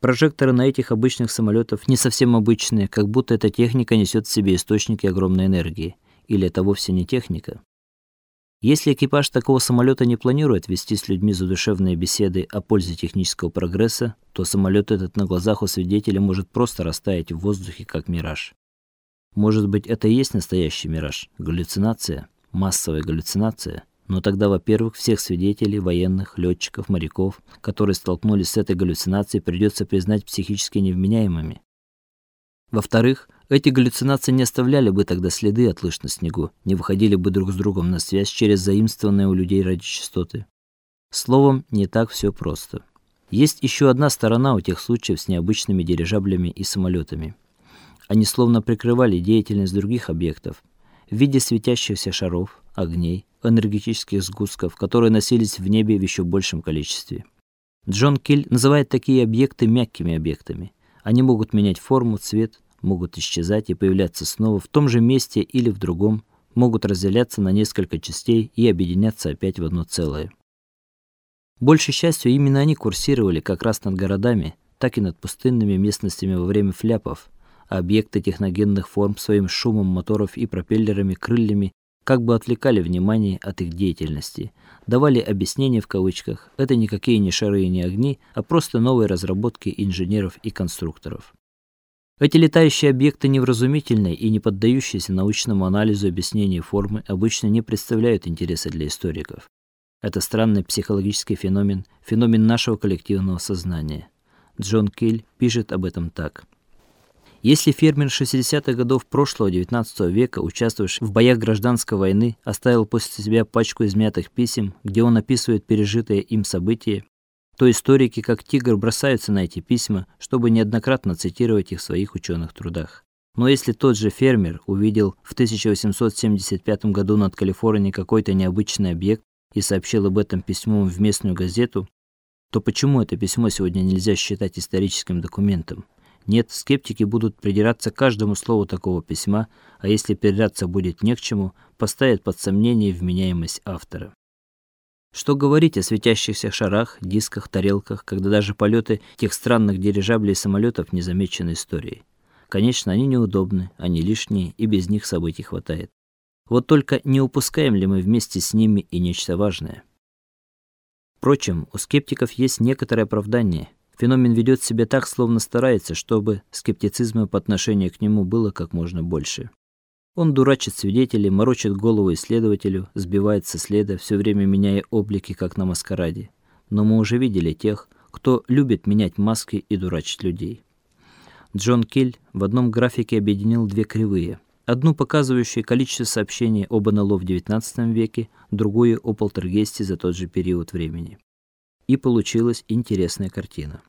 Прожекторы на этих обычных самолетов не совсем обычные, как будто эта техника несет в себе источники огромной энергии, или это вовсе не техника. Если экипаж такого самолета не планирует вести с людьми задушевные беседы о пользе технического прогресса, то самолет этот на глазах у свидетеля может просто растаять в воздухе как мираж. Может быть, это и есть настоящий мираж, галлюцинация, массовая галлюцинация. Но тогда, во-первых, всех свидетелей, военных, летчиков, моряков, которые столкнулись с этой галлюцинацией, придется признать психически невменяемыми. Во-вторых, эти галлюцинации не оставляли бы тогда следы от лыж на снегу, не выходили бы друг с другом на связь через заимствованные у людей радиочастоты. Словом, не так все просто. Есть еще одна сторона у тех случаев с необычными дирижаблями и самолетами. Они словно прикрывали деятельность других объектов в виде светящихся шаров, огней, энергетических сгустков, которые носились в небе в еще большем количестве. Джон Киль называет такие объекты мягкими объектами. Они могут менять форму, цвет, могут исчезать и появляться снова в том же месте или в другом, могут разделяться на несколько частей и объединяться опять в одно целое. Большей частью именно они курсировали как раз над городами, так и над пустынными местностями во время фляпов, а объекты техногенных форм своим шумом моторов и пропеллерами, крыльями как бы отвлекали внимание от их деятельности, давали объяснения в кавычках. Это никакие не шары и не огни, а просто новые разработки инженеров и конструкторов. Эти летающие объекты невразумительные и не поддающиеся научному анализу объяснения формы обычно не представляют интереса для историков. Это странный психологический феномен, феномен нашего коллективного сознания. Джон Киль пишет об этом так: если фермер 60-х годов прошлого XIX века, участвовавший в боях гражданской войны, оставил после себя пачку измятых писем, где он описывает пережитые им события, то историки как тигр бросаются на эти письма, чтобы неоднократно цитировать их в своих ученых трудах. Но если тот же фермер увидел в 1875 году над Калифорнией какой-то необычный объект и сообщил об этом письмом в местную газету, то почему это письмо сегодня нельзя считать историческим документом? Нет, скептики будут придираться к каждому слову такого письма, а если придираться будет не к чему, поставят под сомнение вменяемость автора. Что говорить о светящихся шарах, дисках, тарелках, когда даже полеты тех странных дирижаблей и самолетов не замечены историей. Конечно, они неудобны, они лишние, и без них событий хватает. Вот только не упускаем ли мы вместе с ними и нечто важное? Впрочем, у скептиков есть некоторое оправдание – Феномен ведет себя так, словно старается, чтобы скептицизма по отношению к нему было как можно больше. Он дурачит свидетелей, морочит голову исследователю, сбивает со следа, все время меняя облики, как на маскараде. Но мы уже видели тех, кто любит менять маски и дурачить людей. Джон Киль в одном графике объединил две кривые. Одну показывающую количество сообщений об НЛО в XIX веке, другую о полтергейсте за тот же период времени. И получилась интересная картина.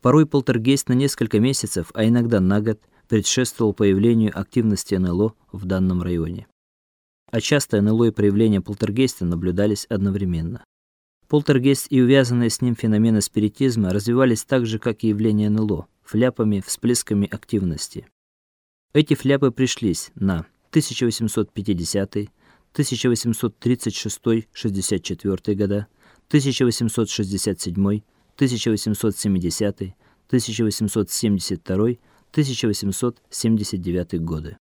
Порой полтергейст на несколько месяцев, а иногда на год предшествовал появлению активности НЛО в данном районе. А часто НЛО и проявления полтергейста наблюдались одновременно. Полтергейст и увязанные с ним феномены спиритизма развивались так же, как и явления НЛО, фляпами, всплесками активности. Эти фляпы пришлись на 1850, 1836-64 года, 1867, 1870, 1872, 1879 годы.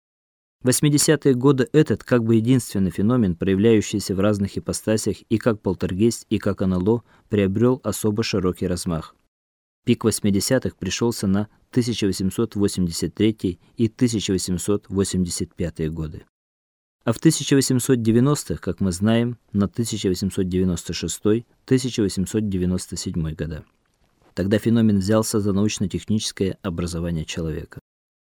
80-е годы этот как бы единственный феномен, проявляющийся в разных ипостасях и как полтергейст, и как НЛО, приобрел особо широкий размах. Пик 80-х пришелся на 1883 и 1885 годы. А в 1890-х, как мы знаем, на 1896-1897 года. Тогда феномен взялся за научно-техническое образование человека.